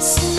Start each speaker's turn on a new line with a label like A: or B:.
A: see.